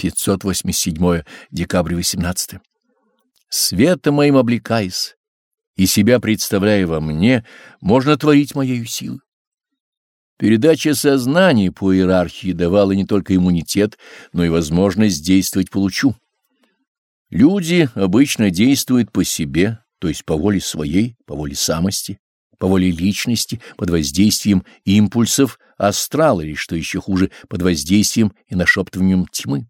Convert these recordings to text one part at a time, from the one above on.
587 декабрь 18. Светом моим облекаясь и себя представляя во мне, можно творить моею силой. Передача сознания по иерархии давала не только иммунитет, но и возможность действовать по лучу. Люди обычно действуют по себе, то есть по воле своей, по воле самости, по воле личности, под воздействием импульсов астрала или, что еще хуже, под воздействием и нашептыванием тьмы.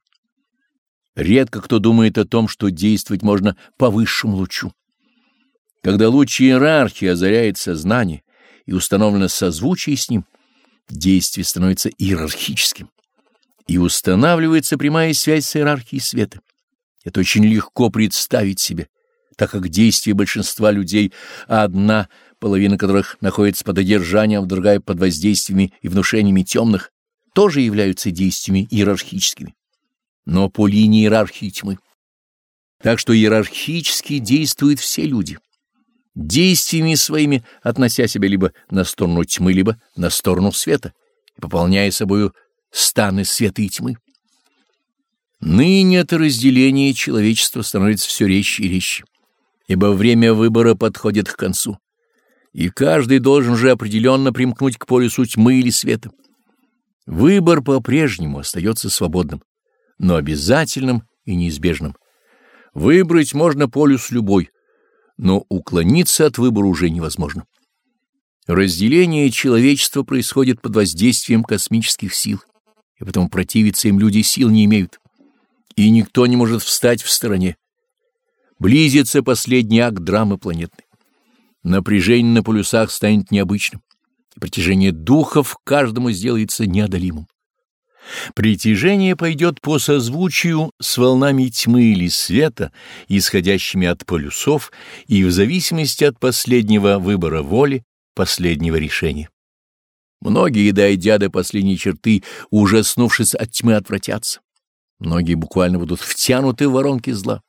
Редко кто думает о том, что действовать можно по высшему лучу. Когда луч иерархии озаряет сознание и установлено созвучие с ним, действие становится иерархическим, и устанавливается прямая связь с иерархией света. Это очень легко представить себе, так как действия большинства людей, одна половина которых находится под одержанием, другая под воздействиями и внушениями темных, тоже являются действиями иерархическими, но по линии иерархии тьмы. Так что иерархически действуют все люди действиями своими относя себя либо на сторону тьмы, либо на сторону света, пополняя собою станы света и тьмы. Ныне это разделение человечества становится все резче и резче, ибо время выбора подходит к концу, и каждый должен же определенно примкнуть к полюсу тьмы или света. Выбор по-прежнему остается свободным, но обязательным и неизбежным. Выбрать можно полюс любой — но уклониться от выбора уже невозможно. Разделение человечества происходит под воздействием космических сил, и потому противиться им люди сил не имеют, и никто не может встать в стороне. Близится последний акт драмы планетной. Напряжение на полюсах станет необычным, и притяжение духов каждому сделается неодолимым. Притяжение пойдет по созвучию с волнами тьмы или света, исходящими от полюсов, и в зависимости от последнего выбора воли, последнего решения. Многие, дойдя до последней черты, ужаснувшись от тьмы, отвратятся. Многие буквально будут втянуты в воронки зла.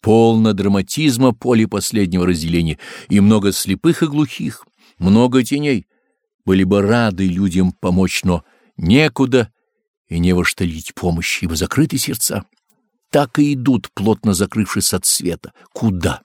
Полно драматизма поле последнего разделения, и много слепых и глухих, много теней. Были бы рады людям помочь, но некуда и не во что лить помощи, ибо закрыты сердца. Так и идут, плотно закрывшись от света. Куда?